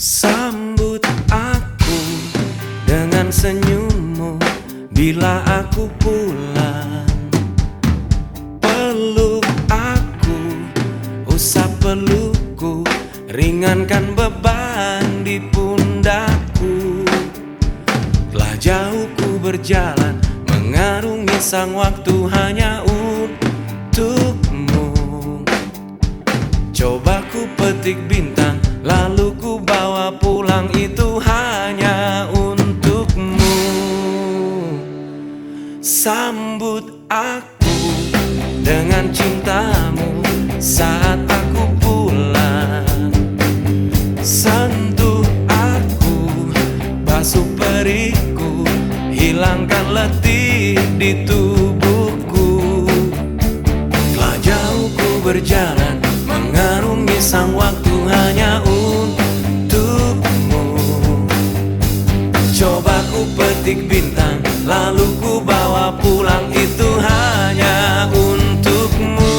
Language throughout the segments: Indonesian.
Sambut aku dengan senyummu bila aku pulang. Peluk aku, usap pelukku Ringankan beban di pundakku Telah jauh ku berjalan Mengarungi sang waktu hanya untukmu. Coba ku petik bintang pulang itu hanya untukmu. Sambut aku dengan cintamu saat aku pulang. Sentuh aku, basuh periku Hilangkan letih di tubuhku. Telah jauh ku berjalan petik bintang Lalu ku bawa pulang itu hanya untukmu.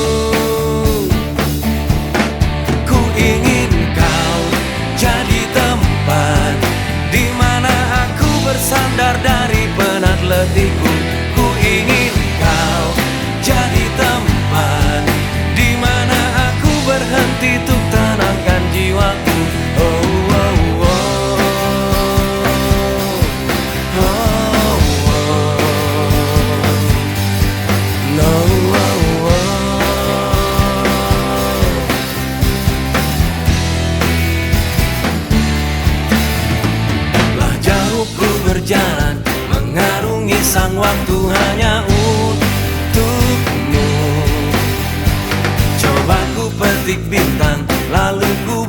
Ku ingin kau jadi tempat di mana aku bersandar dari penat letihku. Ku ingin kau jadi tempat di mana aku berhenti untuk ku berjalan Mengarungi sang waktu hanya untukmu. Coba ku petik bintang Lalu ku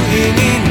Ku ingin